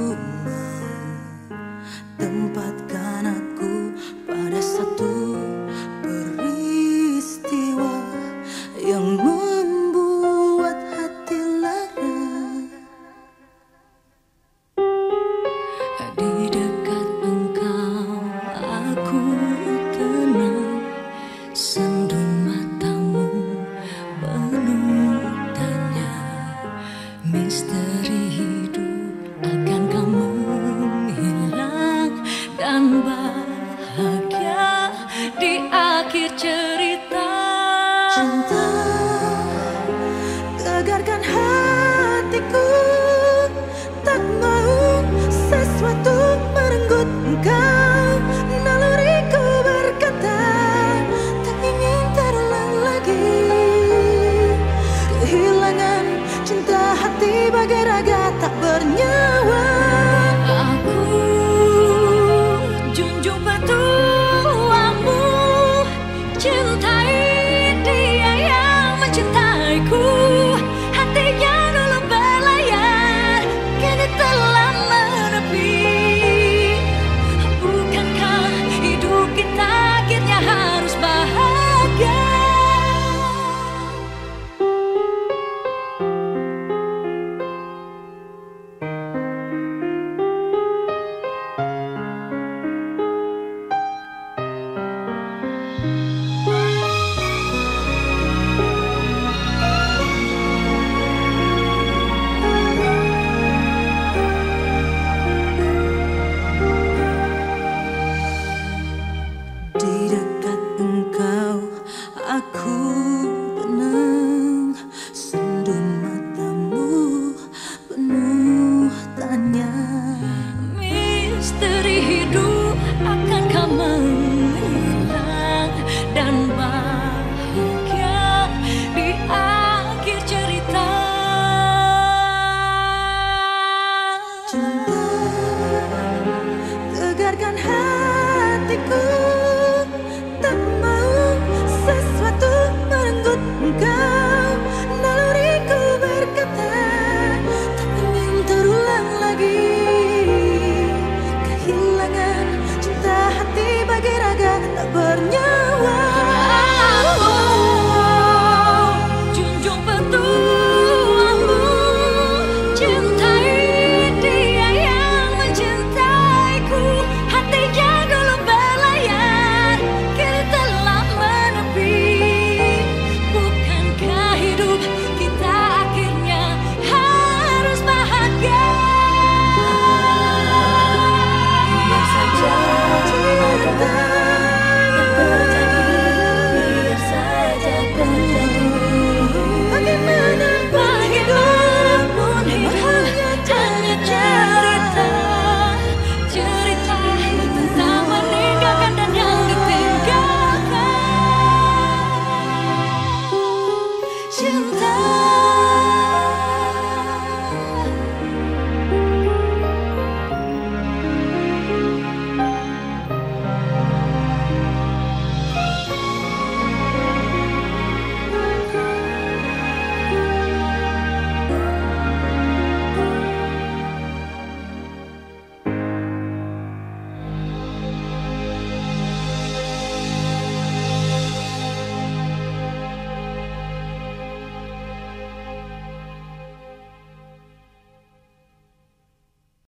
rumah Tempatkan aku pada satu peristiwa yang di akhir cerita. aku tenang Sendung matamu penuh tanya. Misteri hidup akankah menghilang Dan bahagia di akhir cerita? Cinta tegarkan hatiku. bernyata